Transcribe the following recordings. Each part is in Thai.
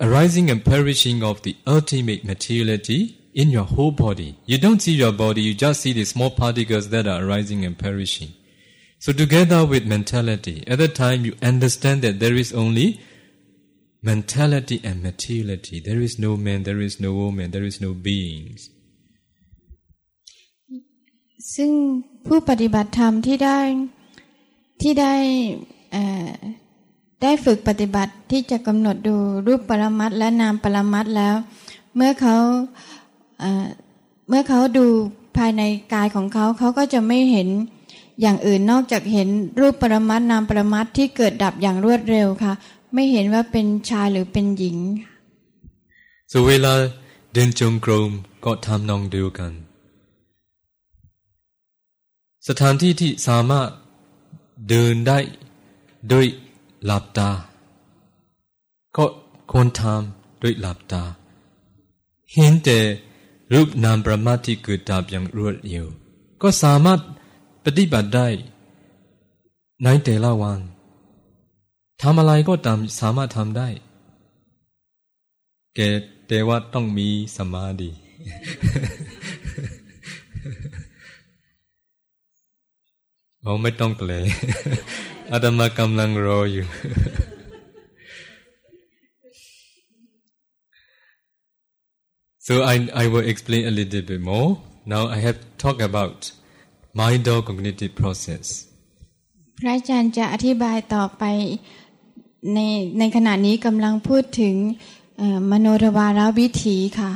arising and perishing of the ultimate materiality in your whole body. You don't see your body, you just see the small particles that are arising and perishing. So together with mentality, at that time you understand that there is only mentality and materiality. There is no man, there is no woman, there is no beings. ซึ่งผู้ปฏิบัติธรรมที่ได้ที่ได้ ได้ฝึกปฏิบัติที่จะกำหนดดูรูปปรมัตและนามปรมัตแล้ว เมื่อเขาเมื่อเขาดูภายในกายของเขาเขาก็จะไม่เห็นอย่างอื่นนอกจากเห็นรูปปรมัตนามปรมัตที่เกิดดับอย่างรวดเร็วค่ะ ไม่เห็นว่าเป็นชายหรือเป็นหญิง so เวลาเดินจงกรมก็ทำนองเดียวกัน สถานที่ที่สามารถเดินได้โดย หลับตา ก็ควรทำด้วยหลับตา เห็นแต่รูปนามประมาทที่เกิดดับอย่างรวดเร็ว ก็สามารถปฏิบัติได้ ในแต่ละวันทำอะไรก็ตามสามารถทำได้ แกแต่ว่าต้องมีสมาธิเราไม่ต้องเลย อาตมากำลังรออยู่ so I I will explain a little bit more now I have talked about mind or cognitive process พระอาจารย์จะอธิบายต่อไปในในขณะนี้กำลังพูดถึงมโนทวารวิถีค่ะ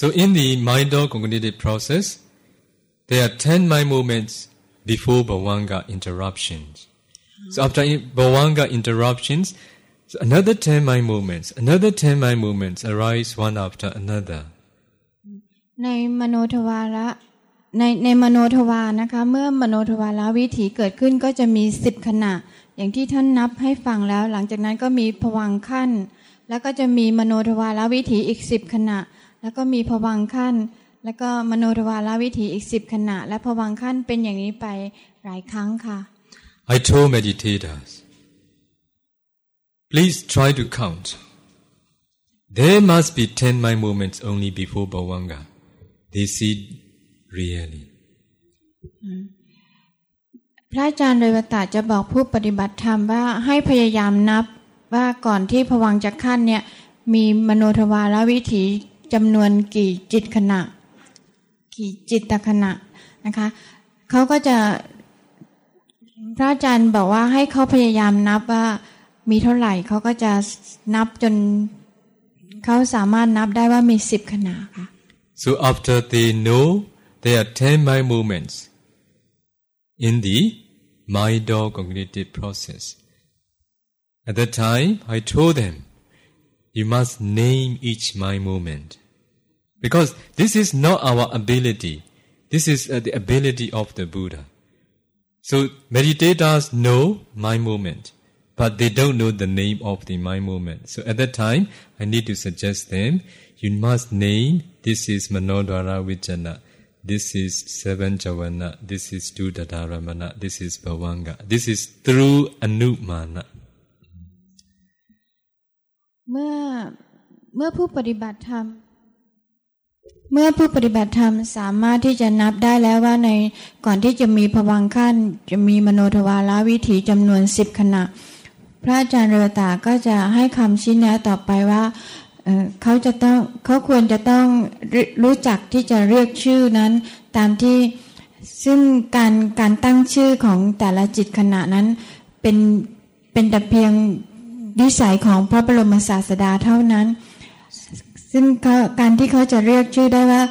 so in the mind or cognitive process there are 10 mind movements before bhavanga interruptions so after bhavanga interruptions so another 10 mind movements another 10 mind movements arise one after another ในมโนทวาระในในมโนทวารนะคะเมื่อมโนทวาระวิถีเกิดขึ้นก็จะมีสิบขณะ อย่างที่ท่านนับให้ฟังแล้ว หลังจากนั้นก็มีผวังขั้น แล้วก็จะมีมโนทวาระวิถีอีกสิบขณะ แล้วก็มีผวังขั้น แล้วก็มโนทวาระวิถีอีกสิบขณะ และผวังขั้นเป็นอย่างนี้ไปหลายครั้งค่ะ I told meditators please try to count there must be ten mind movements only before bhavanga they see really พระอาจารย์เรวตาจะบอกผู้ปฏิบัติธรรมว่าให้พยายามนับว่าก่อนที่ผวังจะขั้นเนี่ยมีมโนทวารวิถีจำนวนกี่จิตขณะ กี่จิตตขณะนะคะเขาก็จะ พระอาจารย์บอกว่าให้เขาพยายามนับว่ามีเท่าไหร่เขาก็จะนับจนเขาสามารถนับได้ว่ามีสิบขณะค่ะ so after they know There are ten mind movements in the mind or cognitive process. At that time, I told them, you must name each mind movement. Because this is not our ability. This is uh, the ability of the Buddha. So meditators know mind movement, but they don't know the name of the mind movement. So at that time, I need to suggest them, you must name, this is Manodhara Vijana. this is seven javana this is two dadaramana this is bhavanga this is through anumana เมื่อเมื่อผู้ปฏิบัติธรรม เมื่อผู้ปฏิบัติธรรมสามารถที่จะนับได้แล้วว่าในก่อนที่จะมีผวังขั้น จะมีมโนทวารวิถีจำนวนสิบขณะ พระอาจารย์เรตาก็จะให้คำชี้แนะต่อไปว่าเขาจะต้องเขาควรจะต้องรู้จักที่จะเรียกชื่อนั้น ตามที่ซึ่งการการตั้งชื่อของแต่ละจิตขณะนั้นเป็นเป็นแต่เพียงวิสัยของพระบรมศาสดาเท่านั้น ซึ่งการที่เขาจะเรียกชื่อได้ว่า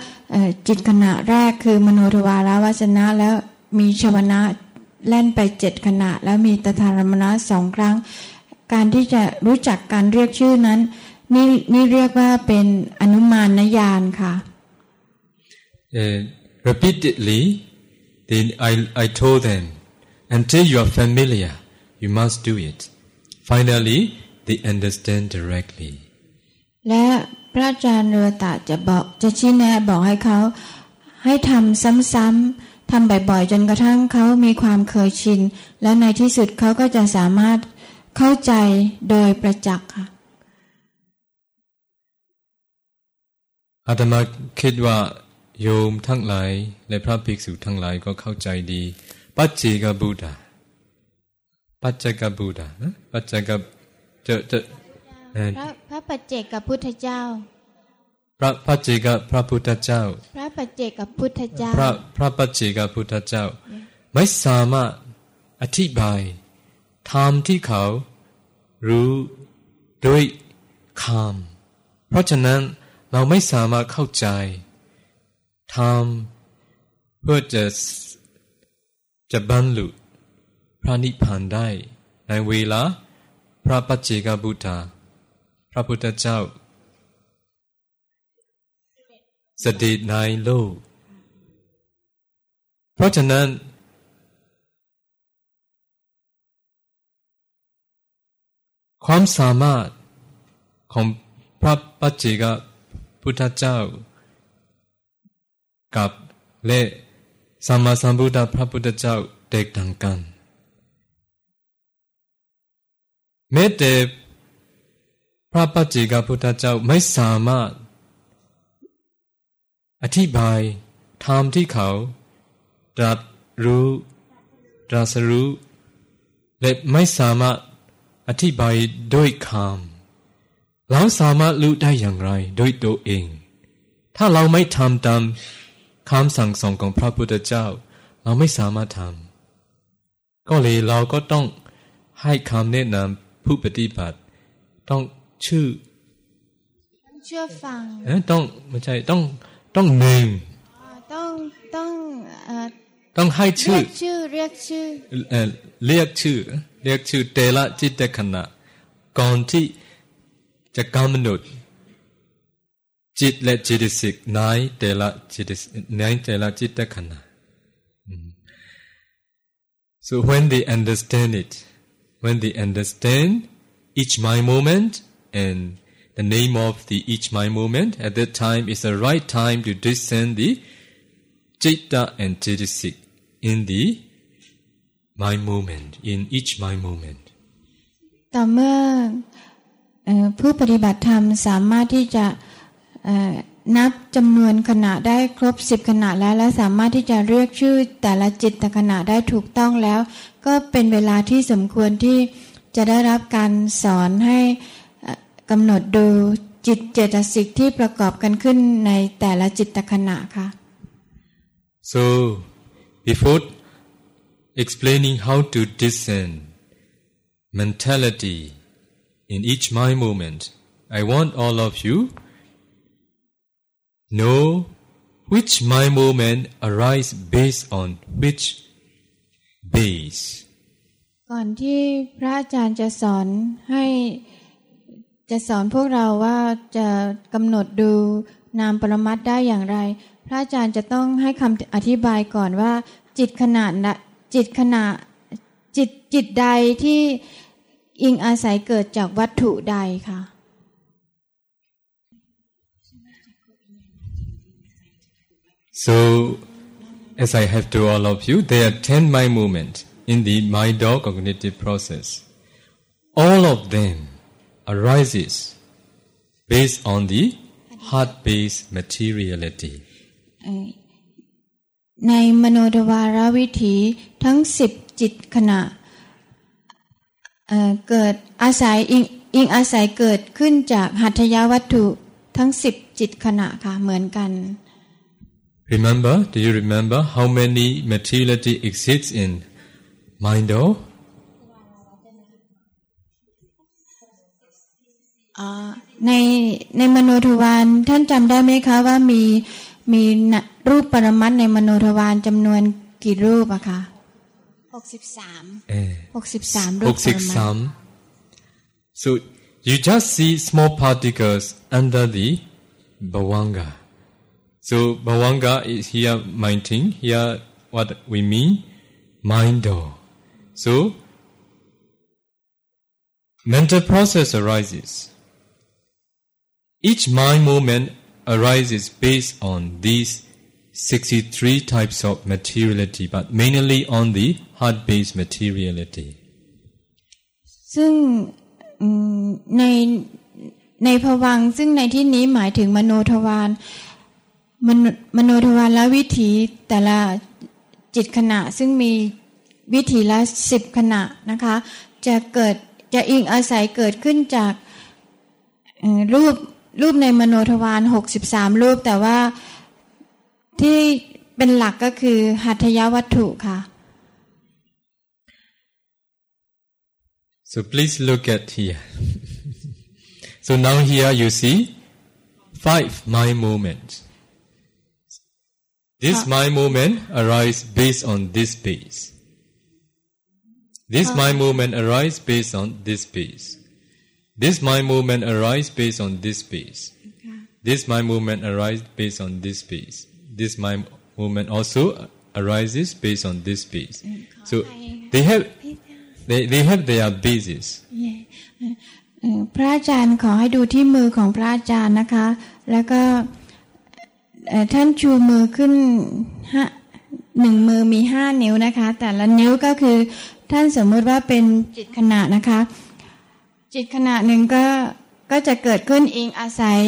จิตขณะแรกคือมโนทวารวาสนะแล้วมีชวนะแล่นไปเจ็ดขณะ แล้วมีตถารมณะสองครั้ง การที่จะรู้จักการเรียกชื่อนั้น นี่นี่เรียกว่าเป็นอนุมานญาณค่ะ uh, repeatedly then I I told them until you are familiar you must do it finally they understand directly และพ ระอาจารย์เรือตะจะบอกจะชี้แนะบอกให้เขาให้ทำซ้ำๆทำบ่อยๆจนกระทั่งเขามีความเคยชิน แล้วในที่สุดเขาก็จะสามารถเข้าใจโดยประจักษ์ค่ะอาตมาคิดว่าโยมทั้งหลายและพระภิกษุทั้งหลายก็เข้าใจดี ปัจเจกบุตธาปัจจกบุตธาปัจจกจะจะ พระพระปัจเจกกับพุทธเจ้า พระปัจเจกพระพุทธเจ้า พระปัจเจกกับพุทธเจ้า พระพระปัจเจกพุทธเจ้า ไม่สามารถอธิบายธรรมที่เขารู้ด้วยคำเพราะฉะนั้นเราไม่สามารถเข้าใจทำเพื่อจะจะบรรลุพระนิพพานได้ในเวลาพระปัจเจกบุตรพ ระพุทธเจ้า สถิตในโลก เพราะฉะนั้น ความสามารถของพระปัจเจกพุทธเจ้า กับและสัมมาสัมพุทธพระพุทธเจ้าแตกต่างกันแม้แต่ ระปัจเจกพุทธเจ้าไม่สามารถ อธิบายธรรมที่เขาตรัสรู้ตรัสรู้และไม่สามารถอธิบายด้วยคำเราสามารถรู้ได้อย่างไรโดยตัวเอง ถ้าเราไม่ทำตามคำสั่งสอนของพระพุทธเจ้า เราไม่สามารถทำก็เลยเราก็ต้องให้คำแนะนำผู้ปฏิบัติ ต้อง ชื่อเชื่อฟังเออต้องไม่ใช่ต้องต้องหนึ่งต้องต้องต้องให้ชื่อชื่อเรียกชื่อเออเรียกชื่อ เรียกชื่อเตละจิตตขณะก่อนที่จะกำหนดจิตและจิตสิกนายแต่ละจิตนายแต่ละจิตขณะ so when they understand it when they understand each mind moment and the name of the each mind moment at that time is the right time to discern the citta and citisik in the mind moment in each mind moment ต่อเมื่อผู้ปฏิบัติธรรมสามารถที่จะนับจำนวนขณะได้ครบสิบขณะแล้ว และสามารถที่จะเรียกชื่อแต่ละจิตแต่ขณะได้ถูกต้องแล้ว ก็เป็นเวลาที่สมควรที่จะได้รับการสอนให้ กำหนดดูจิตเจตสิกที่ประกอบกันขึ้นในแต่ละจิตขณะค่ะ so before explaining how to discern mentality in each mind moment I want all of you know which mind movement arise based on which base ก่อนที่พระอาจารย์จะสอนให้ จะสอนพวกเราว่าจะกำหนดดูนามปรมัตได้อย่างไร พระอาจารย์จะต้องให้คำอธิบายก่อนว่า จิตขนาดจิตขณะจิตจิตใดที่อิงอาศัยเกิดจากวัตถุใดค่ะ So, as I have to all of you, there are ten mind movements in the mind-dog cognitive process. All of them arises based on the heart-based materiality. ในมโนทวารวิถีทั้งสิบจิตขณะเกิดอาศัยอิงอิงอาศัยเกิดขึ้นจากหัตถยวัตถุทั้งสิบจิตขณะค่ะเหมือนกัน Remember, do you remember how many materiality exists in mind o ในในมโนทวารท่านจำได้ไหมคะว่ามีมีรูปปรมัตในมโนทวารจำนวนกี่รูปอะคะหกสิบสามหกสิบสามรูปปรมัต so you just see small particles under the bhavanga So bhavanga is here minding. Here what we mean? Mindo. So mental process arises. Each mind movement arises based on these 63 types of materiality, but mainly on the heart-based materiality. ซึ่งในในภวังซึ่งในที่นี้หมายถึงมโนทวารมโนมโนทวารและวิถีแต่ละจิตขณะ ซึ่งมีวิถีละสิบขณะนะคะ จะเกิดจะอิงอาศัยเกิดขึ้นจากรูป รูปในมโนทวารหกสิบสามรูปแต่ว่าที่เป็นหลักก็คือหัตถยวัตถุค่ะ So please look at here. so now here you see five mind movements. This mind movement arise based on this base. This mind movement arise based on this base. This mind movement arise based on this base. This mind movement arise based on this base. This mind movement also arises based on this base. So they have they, they have their basis. เอ่อพระอาจารย์ขอให้ดูที่มือของพระอาจารย์นะคะ แล้วก็เอ่อท่านชูมือขึ้นห้าหนึ่งมือมีห้านิ้วนะคะ แต่ละนิ้วก็คือท่านสมมติว่าเป็นจิตขณะนะคะ จิตขณะหนึ่งก็ก็จะเกิดขึ้นเองอาศัย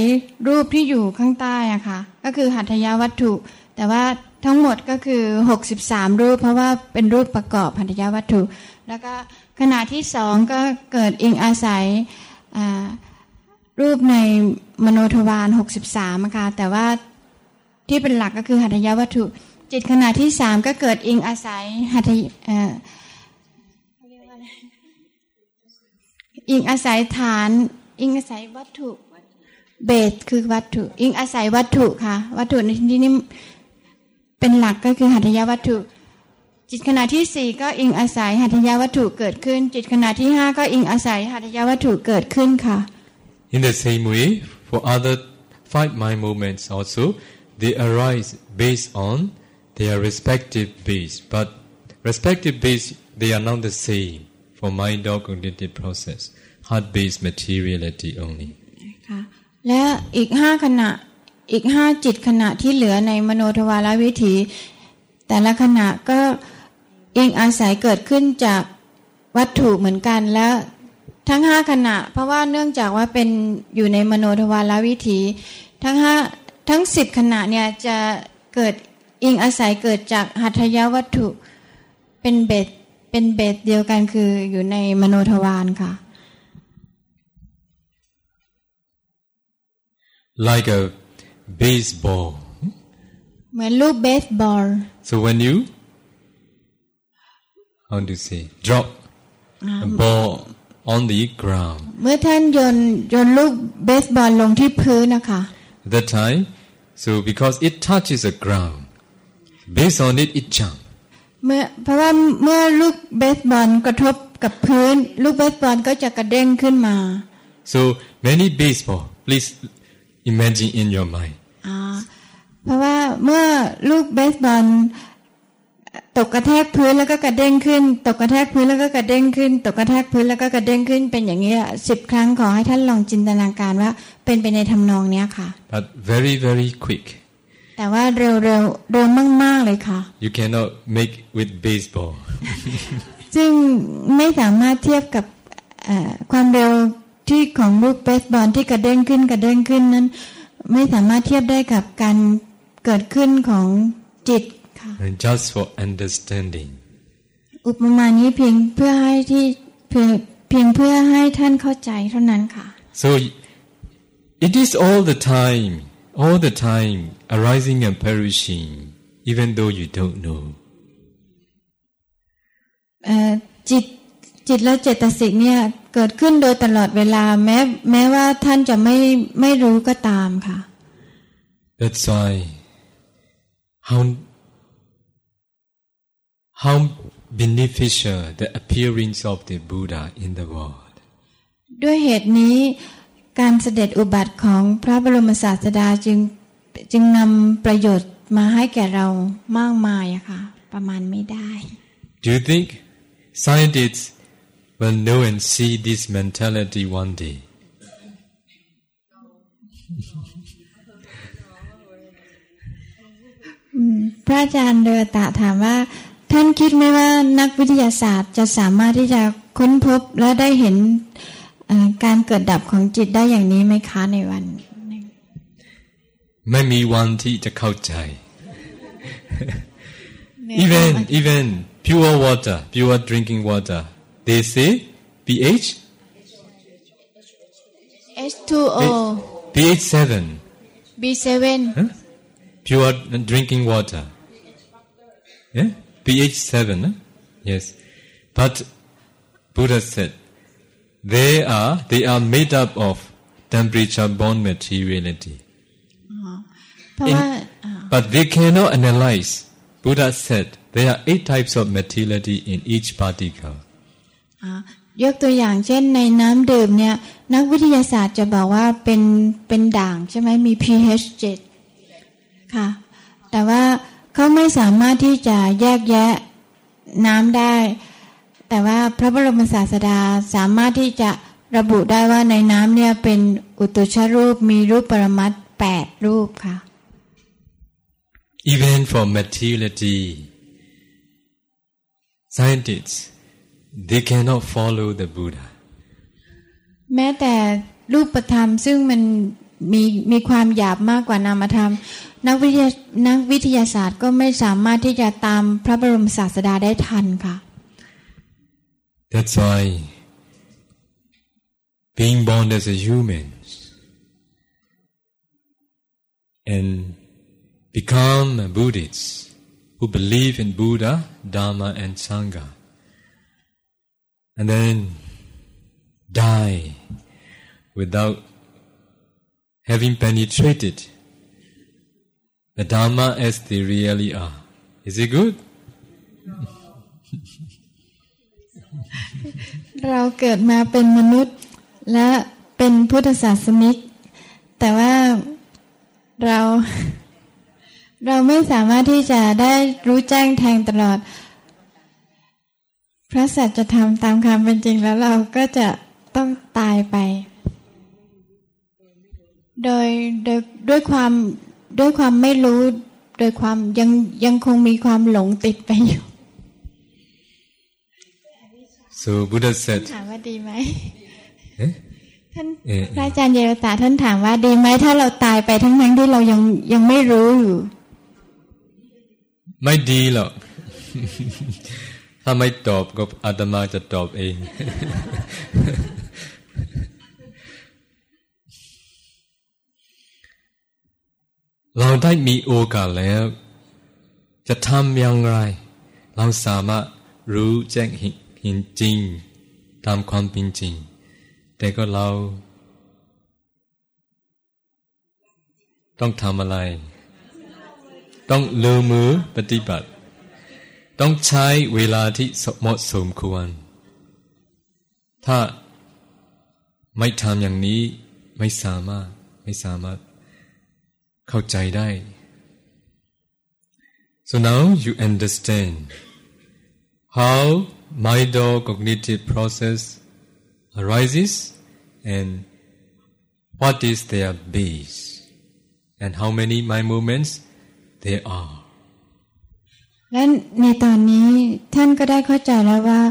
รูปที่อยู่ข้างใต้อะค่ะ ก็คือหัตถยวัตถุ แต่ว่าทั้งหมดก็คือ 63 รูป เพราะว่าเป็นรูปประกอบหัตถยวัตถุ แล้วก็ขณะที่สองก็เกิดเองอาศัยรูปในมโนทวาร 63อะค่ะแต่ว่าที่เป็นหลักก็คือหัตถยวัตถุ จิตขณะที่สามก็เกิดเองอาศัยหัตถยเอ่อเขาเรียกว่าอะไร อิงอาศัยฐาน อิงอาศัยวัตถุเบสคือวัตถุ อิงอาศัยวัตถุค่ะ วัตถุในที่นี้เป็นหลักก็คือหัตถยวัตถุ จิตขณะที่สี่ก็อิงอาศัยหัตถยวัตถุเกิดขึ้น จิตขณะที่ห้าก็อิงอาศัยหัตถยวัตถุเกิดขึ้นค่ะ In the same way, for other five mind movements also, they arise based on their respective base. But respective base, they are not the same for mind or cognitive process. Heart-based materiality only. ค่ะและอีกห้าขณะอีกห้าจิตขณะที่เหลือในมโนทวารวิถี แต่ละขณะก็อิงอาศัยเกิดขึ้นจากวัตถุเหมือนกันแล้วทั้งห้าขณะ เพราะว่าเนื่องจากว่าเป็นอยู่ในมโนทวารวิถี ทั้งห้าทั้งสิบขณะเนี่ยจะเกิดอิงอาศัยเกิดจากหัตถยวัตถุเป็นเบส เป็นเบสเดียวกันคืออยู่ในมโนทวารค่ะ Like a baseball. เหมือนลูกเบสบอล So when you, how to say, drop a ball on the ground, เมื่อท่านโยนโยนลูกเบสบอลลงที่พื้นนะคะ at that time, so because it touches the ground, based on it, it jumps. เมื่อเพราะว่าเมื่อลูกเบสบอลกระทบกับพื้น ลูกเบสบอลก็จะกระเด้งขึ้นมา So many baseball, please imagine in your mind. อ่าเพราะว่าเมื่อลูกเบสบอลตกกระแทกพื้นแล้วก็กระเด้งขึ้น ตกกระแทกพื้นแล้วก็กระเด้งขึ้น ตกกระแทกพื้นแล้วก็กระเด้งขึ้นเป็นอย่างนี้สิบครั้งขอให้ท่านลองจินตนาการว่าเป็นไปในทำนองเนี้ยค่ะ But very, very quick. แต่ว่าเร็วเร็วเร็วมาก ๆ เลยค่ะ You cannot make with baseball. ซึ่งไม่สามารถเทียบกับเอ่อความเร็วที่ของลูกเบสบอลที่กระเด้งขึ้นกระเด้งขึ้นนั้น ไม่สามารถเทียบได้กับการเกิดขึ้นของจิตค่ะ And just for understanding. อุปมานี้เพียงเพื่อให้ที่เพียงเพียงเพื่อให้ท่านเข้าใจเท่านั้นค่ะ So it is all the time, all the time arising and perishing, even though you don't know. เอ่อจิตจิตและเจตสิกเนี่ยเกิดขึ้นโดยตลอดเวลาแม้แม้ว่าท่านจะไม่ไม่รู้ก็ตามค่ะ That's why how how beneficial the appearance of the Buddha in the world. ด้วยเหตุนี้ การเสด็จอุบัติของพระบรมศาสดาจึงจึงนำประโยชน์มาให้แก่เรามากมายอะค่ะประมาณไม่ได้ Do you think scientists will know and see this mentality one day? พระอาจารย์เดอตะถามว่า ท่านคิดไหมว่านักวิทยาศาสตร์จะสามารถที่จะค้นพบและได้เห็น การเกิดดับของจิตได้อย่างนี้ไหมคะในวัน ไม่มีวันที่จะเข้าใจ even even pure water pure drinking water they say pH H2O pH 7 B7 huh? pure drinking water yeah pH 7 huh? yes but Buddha said they are they are made up of temperature born materiality เพราะว่า but they cannot analyze Buddha said there are eight types of materiality in each particle ยกตัวอย่างเช่นในน้ำดื่มเนี่ยนักวิทยาศาสตร์จะบอกว่าเป็นเป็นด่างใช่ไหมมี pH 7ค่ะแต่ว่าเขาไม่สามารถที่จะแยกแยะน้ำได้ แต่ว่าพระบรมศาสดาสามารถที่จะระบุได้ว่าในน้ำเนี่ยเป็นอุตุชรูปมีรูปปรมัตแปดรูปค่ะ even for materiality scientists they cannot follow the Buddha แม้แต่รูปธรรมซึ่งมันมีมีความหยาบมากกว่านามธรรม นักวิทยานักวิทยาศาสตร์ก็ไม่สามารถที่จะตามพระบรมศาสดาได้ทันค่ะ That's why being born as a human and become a Buddhist who believe in Buddha, Dharma and Sangha and then die without having penetrated the Dharma as they really are. Is it good? เราเกิดมาเป็นมนุษย์และเป็นพุทธศาสนิก แต่ว่าเราเราไม่สามารถที่จะได้รู้แจ้งแทงตลอด พระสัจธรรมตามความเป็นจริงแล้วเราก็จะต้องตายไป โดยโดยด้วยความด้วยความไม่รู้ โดยความยังยังคงมีความหลงติดไปอยู่ So Buddha said, ถามว่าดีไหม eh? ท่านเอ่อพระอาจารย์เยรตาท่านถามว่าดีไหมถ้าเราตายไปทั้งนั้นที่เรายังยังไม่รู้อยู่ ไม่ดีหรอกถ้าไม่ตอบก็อาตมาจะตอบเอง เราได้มีโอกาสแล้ว จะทำอย่างไร เราสามารถรู้แจ้งเห็ ห็นจริง ตามความเป็นจริง แต่ก็เรา ต้องทำอะไร ต้องลงมือปฏิบัติ ต้องใช้เวลาที่เหมาะสมควร ถ้าไม่ทำอย่างนี้ไม่สามารถไม่สามารถเข้าใจได้ so now you understand how Mido cognitive process arises and what is their base and how many mind movements there are และในตอนนี้ท่านก็ได้เข้าใจแล้วว่า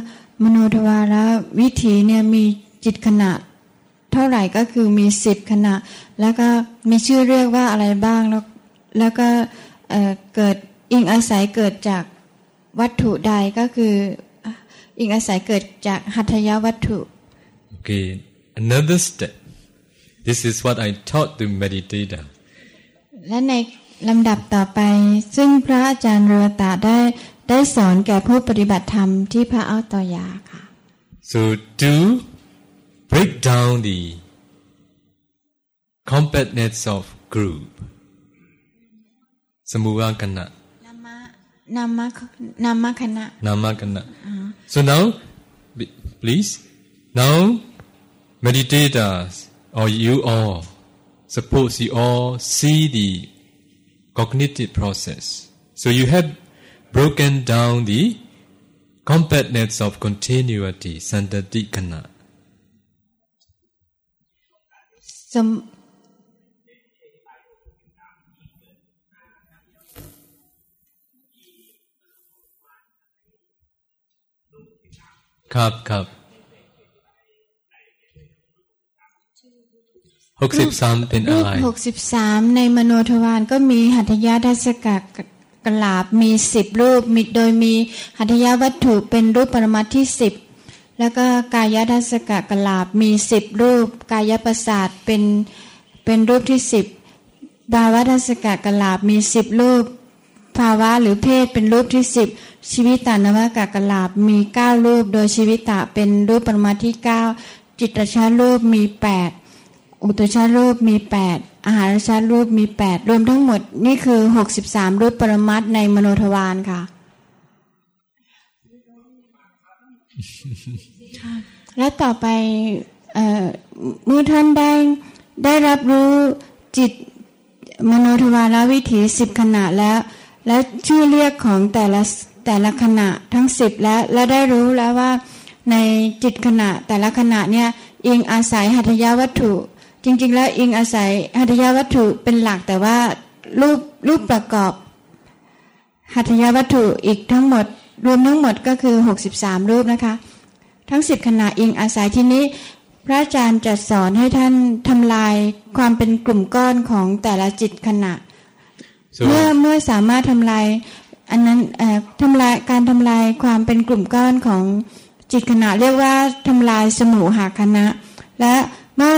มโนทวาระวิถีเนี่ยมีจิตขณะเท่าไหร่ก็คือมีสิบขณะ แล้วก็มีชื่อเรียกว่าอะไรบ้างแล้วแล้วก็เเกิดอิงอาศัยเกิดจากวัตถุใดก็คือ อะอิงอาศัยเกิดจากหัตถยวัตถุ Okay, another step. This is what I taught the meditator. และในลำดับต่อไป ซึ่งพระอาจารย์เรวตะได้ได้สอนแก่ผู้ปฏิบัติธรรมที่พระอัลตอยาค่ะ So to break down the compactness of group. Samuvakana, นามะ Namakana. Namakana. Uh-huh. Hmm. So now, please, now, meditators or you all, suppose you all see the cognitive process. So you have broken down the compactness of continuity, santatikana. Some ครับครับหกสิบสามเป็นอะไรหกสิบสามในมโนทวารก็มีหัตถยาทัศกะกลาบมีสิบรูปมีโดยมีหัตถยาวัตถุเป็นรูปปรมัตที่สิบแล้วก็กายทัศกะกลาบมีสิบรูป กายประสาทเป็นเป็นรูปที่สิบดาวทัศกะกลาบมีสิบรูป ภาวะหรือเพศเป็นรูปที่สิบชีวิตตานวากะกลาบมีเก้ารูป โดยชีวิตะเป็นรูปปรมาที่เก้าจิตชารูปมีแปดอุตชารูปมีแปดอาหารชารูปมีแปดรวมทั้งหมดนี่คือหกสิบสามรูปปรมัตในมโนทวารค่ะ และต่อไปเเมื่อท่านได้ได้รับรู้จิตมโนทวารวิถีสิบขณะแล้ว และชื่อเรียกของแต่ละแต่ละขณะทั้งสิบแล้วและได้รู้แล้วว่า ในจิตขณะแต่ละขณะเนี่ยอิงอาศัยหัตถยาวัตถุ จริง ๆ แล้วอิงอาศัยหัตถยาวัตถุเป็นหลักแต่ว่ารูปรูปประกอบหัตถยาวัตถุอีกทั้งหมด รวมทั้งหมดก็คือ 63 รูปนะคะ ทั้งสิบขณะอิงอาศัยที่นี้ พระอาจารย์จะสอนให้ท่านทำลายความเป็นกลุ่มก้อนของแต่ละจิตขณะ เมื่อเมื่อสามารถทำลายอันนั้นเอ่อทำลายการทำลายความเป็นกลุ่มก้อนของจิตขณะเรียกว่าทำลายสมุหคณะ และเมื่อ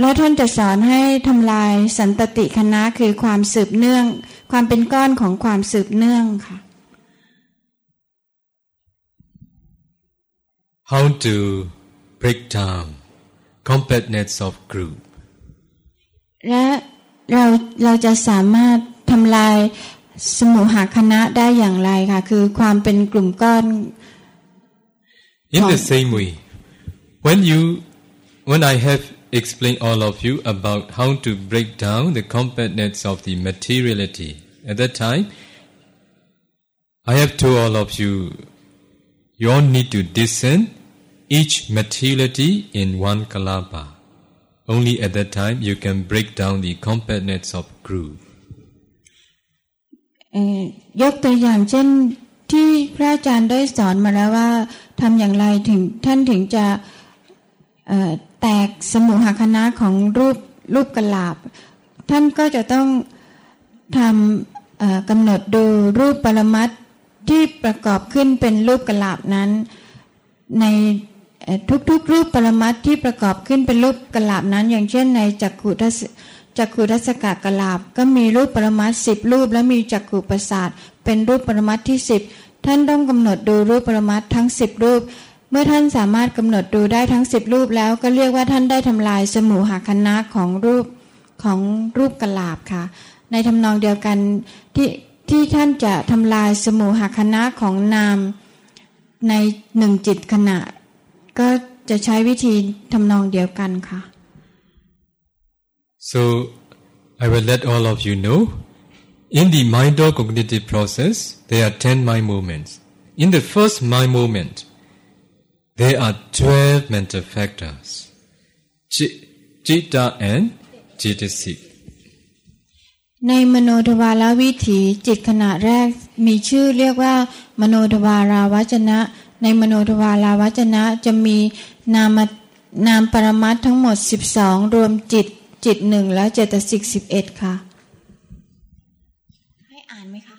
แล้วท่านจะสอนให้ทำลายสันตติคณะคือความสืบเนื่อง ความเป็นก้อนของความสืบเนื่องค่ะ how to break down completeness of group และเราเราจะสามารถ ทำลายสมุหคณะได้อย่างไรคะคือความเป็นกลุ่มก้อน In the Right. same way, when you, when I have explained all of you about how to break down the compactness of the materiality, at that time, I have told all of you, you all need to discern each materiality in one kalapa. Only at that time you can break down the compactness of group. ยกตัวอย่างเช่นที่พระอาจารย์ได้สอนมาแล้วว่าทำอย่างไรถึงท่านถึงจะแตกสมุหคณะของรูปรูปกลาบ ท่านก็จะต้องทำกำหนดดูรูปปรมัตที่ประกอบขึ้นเป็นรูปกลาบนั้น ในทุกๆรูปปรมัตที่ประกอบขึ้นเป็นรูปกลาบนั้น อย่างเช่นในจักขุทัศ จักขุทัศกะกลาบก็มีรูปปรมัตสิบรูปและมีจักขุประสาทเป็นรูปปรมัตที่สิบท่านต้องกำหนดดูรูปปรมัตทั้งสิบรูป เมื่อท่านสามารถกำหนดดูได้ทั้งสิบรูปแล้วก็เรียกว่าท่านได้ทำลายสมุหคณะของรูปของรูปกลาบค่ะ ในทำนองเดียวกันที่ที่ท่านจะทำลายสมุหคณะของนามในหนึ่งจิตขณะ ก็จะใช้วิธีทำนองเดียวกันค่ะ So, I will let all of you know. In the mind or cognitive process, there are 10 mind movements. In the first mind movement, there are 12 mental factors. Chi- Chitta and Cetasik. ในมโนทวารวิถีจิตขณะแรกมีชื่อเรียกว่า มโนทวาราวัจนะ ในมโนทวาราวัจนะจะมีนามนามปรมัตถ์ทั้งหมด 12 รวมจิต จิตหนึ่งแล้วเจตสิกสิบเอ็ดค่ะ ให้อ่านไหมคะ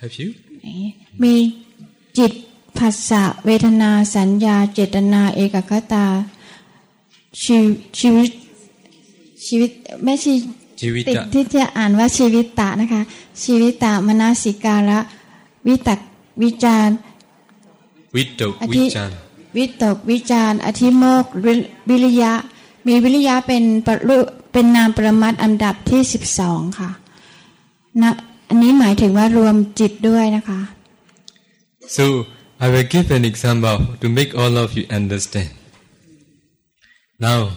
Have you? ไหนมีจิตผัสสะเวทนาสัญญา เจตนา เอกคตาชีชีวิตชีวิตไม่ใช่ติด Jivita. ที่จะอ่านว่าชีวิตตะนะคะ ชีวิตตะมนาสิการะวิตักวิจาร Vitok, Ati- Vichan. วิตกวิจารอธิโมกข์วิวิริยะ มีวิริยะเป็นปรเป็นนามประมัดอันดับที่สิบสองค่ะนะอันนี้หมายถึงว่ารวมจิตด้วยนะคะ So, I will give an example to make all of you understand. Now,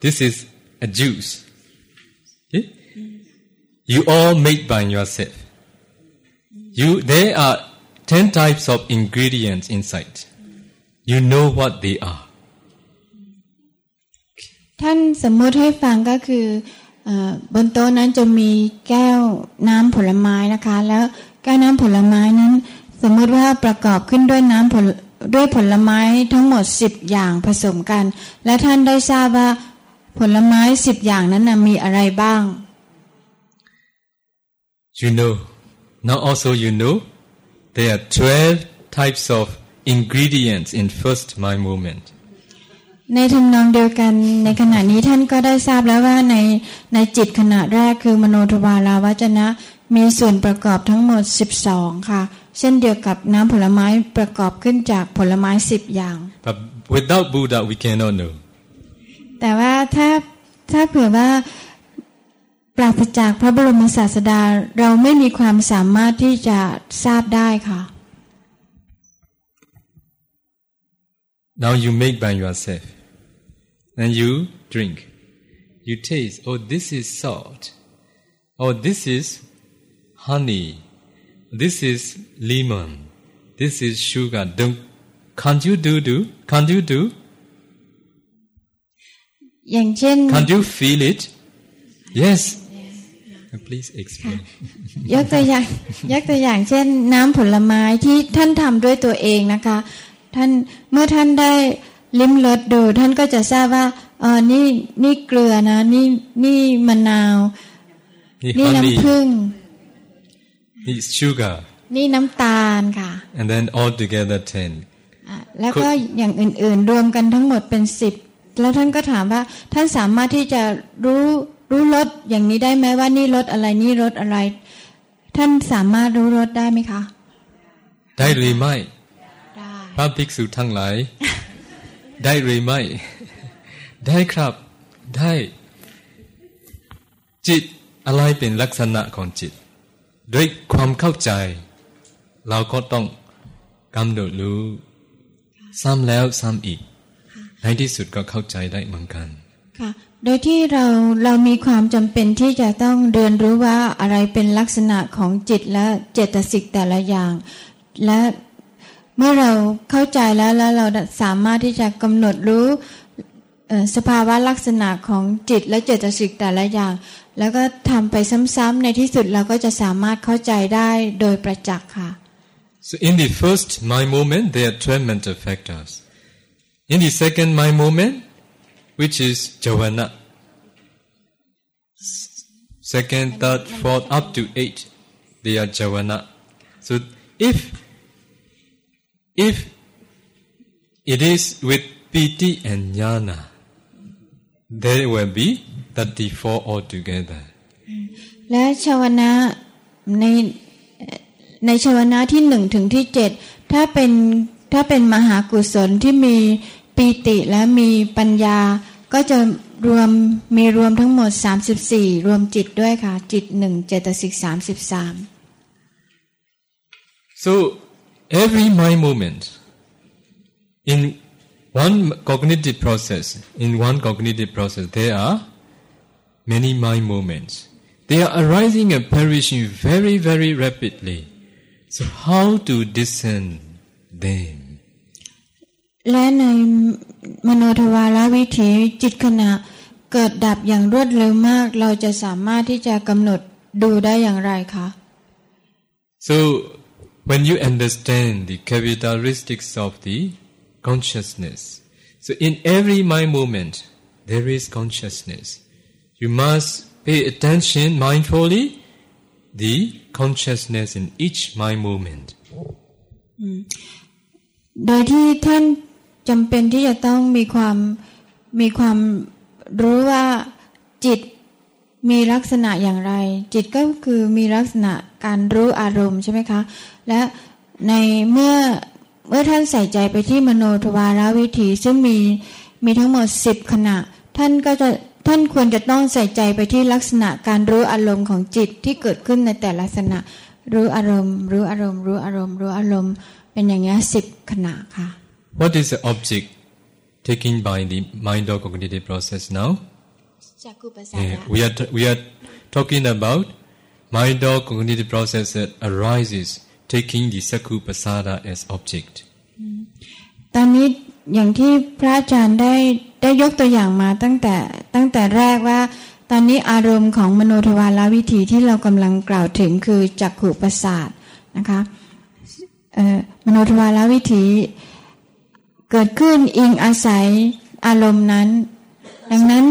this is a juice. Okay? You all made by yourself. You, there are 10 types of ingredients inside. You know what they are. ท่านสมมติให้ฟังก็คืออบนโต๊ะนั้นจะมีแก้วน้ำผลไม้นะคะ แล้วแก้วน้ำผลไม้นั้น สมมติว่าประกอบขึ้นด้วยน้ำผลด้วยผลไม้ทั้งหมดสิบอย่างผสมกัน และท่านได้ทราบว่าผลไม้สิบอย่างนั้นนะมีอะไรบ้าง You know. Now also you know there are 12 types of ingredients in first mind movement. ในทำนองเดียวกันในขณะนี้ท่านก็ได้ทราบแล้วว่าในในจิตขณะแรกคือมโนทวาราวจนะ มีส่วนประกอบทั้งหมด 12 ค่ะ เช่นเดียวกับน้ำผลไม้ประกอบขึ้นจากผลไม้สิบอย่าง But without Buddha, we cannot know. แต่ว่าถ้าถ้าเผื่อว่าปราศจากพระบรมศาสดาเราไม่มีความสามารถที่จะทราบได้ค่ะ Now you make by yourself. Then you drink. You taste, oh, this is salt. Oh, this is honey. This is lemon. This is sugar. Don't, can't you do, do? Can't you do? อย่างเช่น Can't you feel it? Yes. Please explain. ยกตัวอย่างยกตัวอย่างเช่น น้ำผลไม้ที่ท่านทำด้วยตัวเองนะคะ ท่านเมื่อท่านได้ ลิ้มรสดู ท่านก็จะทราบว่าเออนี่นี่เกลือนะ นี่นี่มะนาว นี่ honey. น้ำผึ้ง It's sugar. นี่น้ำตาลค่ะ And then all together 10. อะแล้วก็อย่างอื่นๆ รวมกันทั้งหมดเป็นสิบแล้วท่านก็ถามว่าท่านสามารถที่จะรู้รู้รสอย่างนี้ได้ไหมว่านี่รสอะไรนี่รสอะไร ท่านสามารถรู้รสได้ไหมคะ ได้หรือไม่ ได้ พระภิกษุทั้งหลาย ได้หรือไม่ ได้ครับได้ จิตอะไรเป็นลักษณะของจิต ด้วยความเข้าใจ เราก็ต้องกำหนดรู้ ซ้ำแล้วซ้ำอีก ในที่สุดก็เข้าใจได้เหมือนกันค่ะโดยที่เราเรามีความจำเป็นที่จะต้องเรียนรู้ว่าอะไรเป็นลักษณะของจิตและเจตสิกแต่ละอย่าง และ เมื่อเราเข้าใจแล้วแล้วเราสามารถที่จะกำหนดรู้สภาวะลักษณะของจิตและเจตสิกแต่ละอย่าง แล้วก็ทำไปซ้ำๆในที่สุดเราก็จะสามารถเข้าใจได้โดยประจักษ์ค่ะ So in the first mind moment there are 12 mental factors. In the second mind moment, which is jhana, Second, third, fourth, up to eight, they are jhana. So if if it is with piti and jnana, there will be 34 altogether. และชาวนะในในชาวนะที่หนึ่งถึงที่เจ็ดถ้าเป็นถ้าเป็นมหากุศลที่มีปีติและมีปัญญา ก็จะรวมมีรวมทั้งหมด 34 รวมจิตด้วยค่ะ จิตหนึ่งเจตสิก33 So every mind movement in one cognitive process, in one cognitive process, there are many mind movements. They are arising and perishing very, very rapidly. So how to discern them? และในมโนทวารวิถีจิตขณะเกิดดับอย่างรวดเร็วมาก เราจะสามารถที่จะกำหนดดูได้อย่างไรคะ So when you understand the characteristics of the consciousness, so in every mind movement there is consciousness. You must pay attention mindfully the consciousness in each mind movement. โดยที่ท่านจำเป็นที่จะต้องมีความมีความรู้ว่าจิต มีลักษณะอย่างไร จิตก็คือมีลักษณะการรู้อารมณ์ใช่ไหมคะ และในเมื่อเมื่อท่านใส่ใจไปที่มโนทวารวิถีซึ่งมีมีทั้งหมดสิบขณะ ท่านก็จะท่านควรจะต้องใส่ใจไปที่ลักษณะการรู้อารมณ์ของจิตที่เกิดขึ้นในแต่ละลักษณะรู้อารมณ์ รู้อารมณ์ รู้อารมณ์ รู้อารมณ์ เป็นอย่างนี้สิบขณะค่ะ What is the object taken by the mind or cognitive process now? จากกุปสา Yeah, we are t- we are talking about mind or cognitive process that arises taking the sakku pasada as object. ตอนนี้อย่างที่พระอาจารย์ได้ได้ยกตัวอย่างมาตั้งแต่ตั้งแต่แรกว่า ตอนนี้อารมณ์ของมโนทวารวิถีที่เรากำลังกล่าวถึงคือจักขุประสาทนะคะเอ่อมโนทวารวิถี เกิดขึ้นอิงอาศัยอารมณ์นั้น ดังนั้น